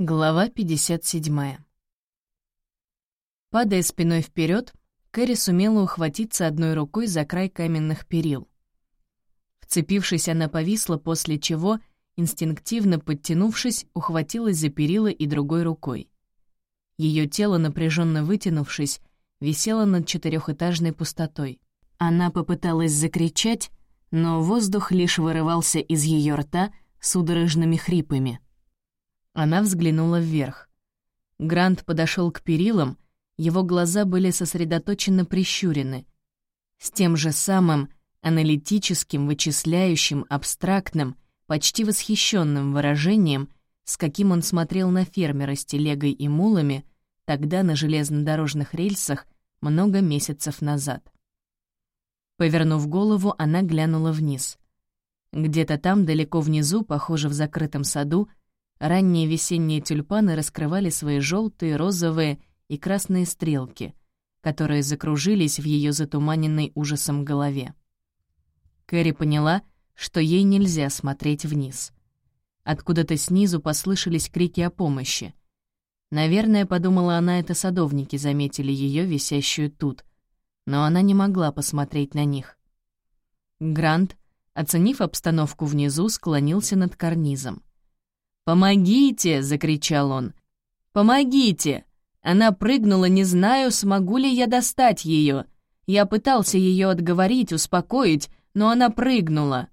Глава 57. Падая спиной вперед, Кэрри сумела ухватиться одной рукой за край каменных перил. Вцепившись, она повисла, после чего, инстинктивно подтянувшись, ухватилась за перила и другой рукой. Ее тело, напряженно вытянувшись, висело над четырехэтажной пустотой. Она попыталась закричать, но воздух лишь вырывался из ее рта судорожными хрипами — она взглянула вверх. Грант подошел к перилам, его глаза были сосредоточенно прищурены. С тем же самым аналитическим, вычисляющим, абстрактным, почти восхищенным выражением, с каким он смотрел на фермера с телегой и мулами, тогда на железнодорожных рельсах много месяцев назад. Повернув голову, она глянула вниз. Где-то там, далеко внизу, похоже, в закрытом саду, Ранние весенние тюльпаны раскрывали свои желтые, розовые и красные стрелки, которые закружились в ее затуманенной ужасом голове. Кэрри поняла, что ей нельзя смотреть вниз. Откуда-то снизу послышались крики о помощи. Наверное, подумала она, это садовники заметили ее висящую тут, но она не могла посмотреть на них. Грант, оценив обстановку внизу, склонился над карнизом. «Помогите!» — закричал он. «Помогите!» Она прыгнула, не знаю, смогу ли я достать ее. Я пытался ее отговорить, успокоить, но она прыгнула.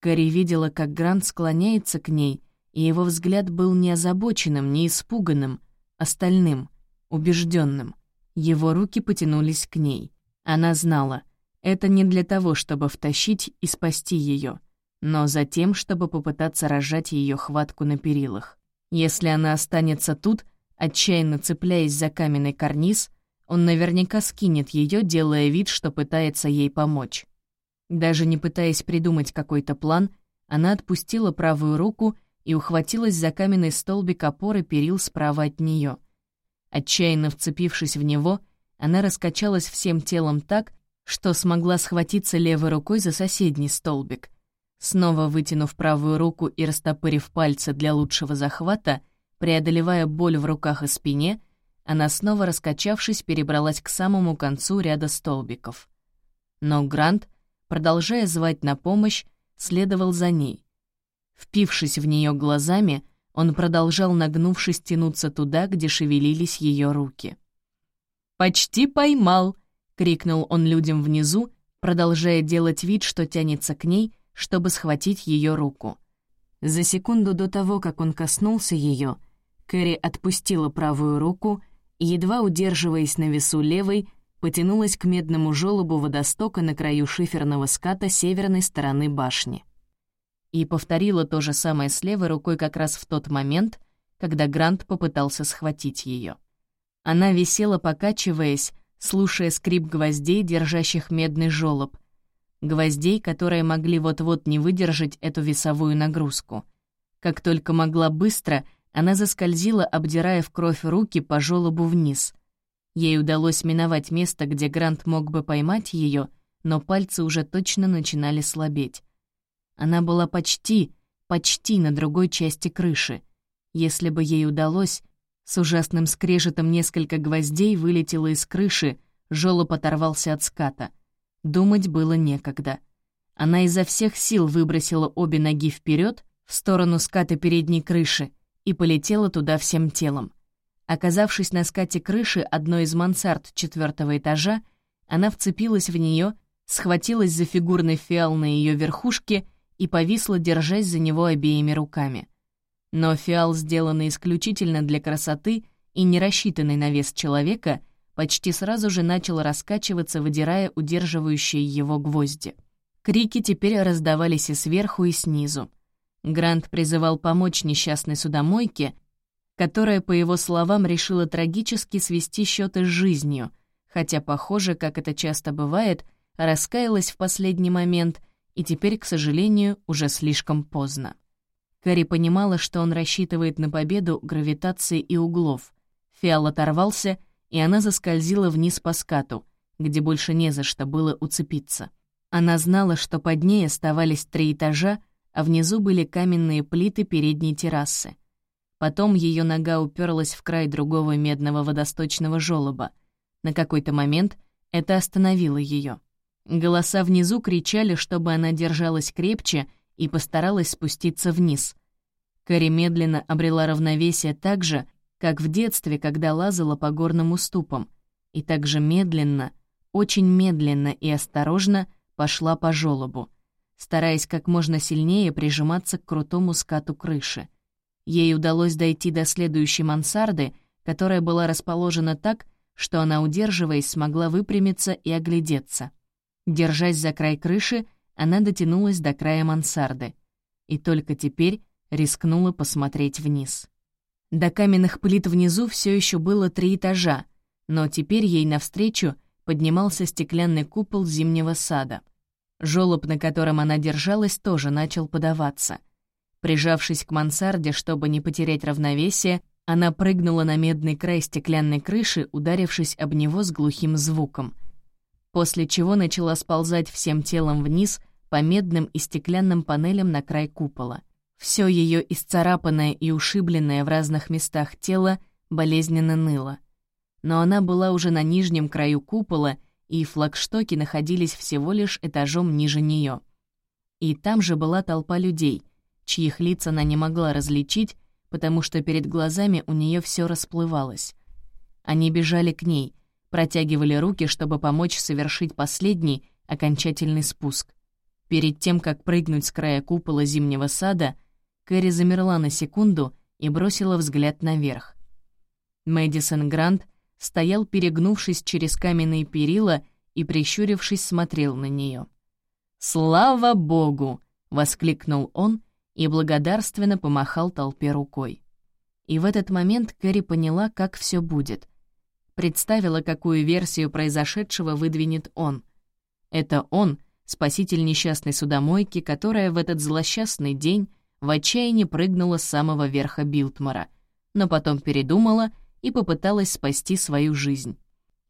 Кэрри видела, как Грант склоняется к ней, и его взгляд был не озабоченным, не испуганным, остальным, убежденным. Его руки потянулись к ней. Она знала, это не для того, чтобы втащить и спасти ее но затем, чтобы попытаться разжать ее хватку на перилах. Если она останется тут, отчаянно цепляясь за каменный карниз, он наверняка скинет ее, делая вид, что пытается ей помочь. Даже не пытаясь придумать какой-то план, она отпустила правую руку и ухватилась за каменный столбик опоры перил справа от нее. Отчаянно вцепившись в него, она раскачалась всем телом так, что смогла схватиться левой рукой за соседний столбик — Снова вытянув правую руку и растопырив пальцы для лучшего захвата, преодолевая боль в руках и спине, она снова, раскачавшись, перебралась к самому концу ряда столбиков. Но Грант, продолжая звать на помощь, следовал за ней. Впившись в нее глазами, он продолжал, нагнувшись, тянуться туда, где шевелились ее руки. «Почти поймал!» — крикнул он людям внизу, продолжая делать вид, что тянется к ней, чтобы схватить ее руку. За секунду до того, как он коснулся ее, Кэрри отпустила правую руку и, едва удерживаясь на весу левой, потянулась к медному желобу водостока на краю шиферного ската северной стороны башни. И повторила то же самое с левой рукой как раз в тот момент, когда Грант попытался схватить ее. Она висела, покачиваясь, слушая скрип гвоздей, держащих медный желоб, гвоздей, которые могли вот-вот не выдержать эту весовую нагрузку. Как только могла быстро, она заскользила, обдирая в кровь руки по желобу вниз. Ей удалось миновать место, где Грант мог бы поймать ее, но пальцы уже точно начинали слабеть. Она была почти, почти на другой части крыши. Если бы ей удалось, с ужасным скрежетом несколько гвоздей вылетело из крыши, жёлоб оторвался от ската — Думать было некогда. Она изо всех сил выбросила обе ноги вперед в сторону ската передней крыши и полетела туда всем телом. Оказавшись на скате крыши одной из мансард четвертого этажа, она вцепилась в нее, схватилась за фигурный фиал на ее верхушке и повисла, держась за него обеими руками. Но фиал, сделанный исключительно для красоты и не рассчитанный на вес человека, почти сразу же начал раскачиваться, выдирая удерживающие его гвозди. Крики теперь раздавались и сверху, и снизу. Грант призывал помочь несчастной судомойке, которая, по его словам, решила трагически свести счеты с жизнью, хотя, похоже, как это часто бывает, раскаялась в последний момент и теперь, к сожалению, уже слишком поздно. Кэрри понимала, что он рассчитывает на победу гравитации и углов. Фиал оторвался — и она заскользила вниз по скату, где больше не за что было уцепиться. Она знала, что под ней оставались три этажа, а внизу были каменные плиты передней террасы. Потом ее нога уперлась в край другого медного водосточного желоба. На какой-то момент это остановило ее. Голоса внизу кричали, чтобы она держалась крепче и постаралась спуститься вниз. Кэрри медленно обрела равновесие так же, как в детстве, когда лазала по горным уступам, и также медленно, очень медленно и осторожно пошла по желобу, стараясь как можно сильнее прижиматься к крутому скату крыши. Ей удалось дойти до следующей мансарды, которая была расположена так, что она, удерживаясь, смогла выпрямиться и оглядеться. Держась за край крыши, она дотянулась до края мансарды. И только теперь рискнула посмотреть вниз. До каменных плит внизу все еще было три этажа, но теперь ей навстречу поднимался стеклянный купол зимнего сада. Жёлоб, на котором она держалась, тоже начал подаваться. Прижавшись к мансарде, чтобы не потерять равновесие, она прыгнула на медный край стеклянной крыши, ударившись об него с глухим звуком. После чего начала сползать всем телом вниз по медным и стеклянным панелям на край купола. Все ее исцарапанное и ушибленное в разных местах тело болезненно ныло. Но она была уже на нижнем краю купола, и флагштоки находились всего лишь этажом ниже нее. И там же была толпа людей, чьих лиц она не могла различить, потому что перед глазами у нее все расплывалось. Они бежали к ней, протягивали руки, чтобы помочь совершить последний, окончательный спуск. Перед тем, как прыгнуть с края купола зимнего сада — Кэрри замерла на секунду и бросила взгляд наверх. Мэдисон Грант стоял, перегнувшись через каменные перила и, прищурившись, смотрел на нее. «Слава Богу!» — воскликнул он и благодарственно помахал толпе рукой. И в этот момент Кэрри поняла, как все будет. Представила, какую версию произошедшего выдвинет он. Это он — спаситель несчастной судомойки, которая в этот злосчастный день в отчаянии прыгнула с самого верха Билтмора, но потом передумала и попыталась спасти свою жизнь.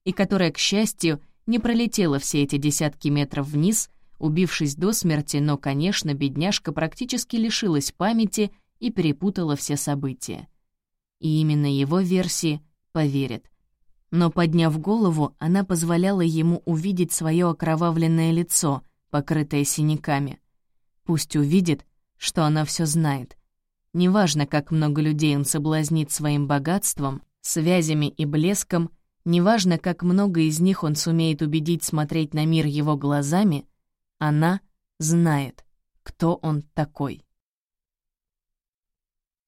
И которая, к счастью, не пролетела все эти десятки метров вниз, убившись до смерти, но, конечно, бедняжка практически лишилась памяти и перепутала все события. И именно его версии поверит. Но, подняв голову, она позволяла ему увидеть свое окровавленное лицо, покрытое синяками. Пусть увидит, что она все знает. Неважно, как много людей он соблазнит своим богатством, связями и блеском, неважно, как много из них он сумеет убедить смотреть на мир его глазами, она знает, кто он такой.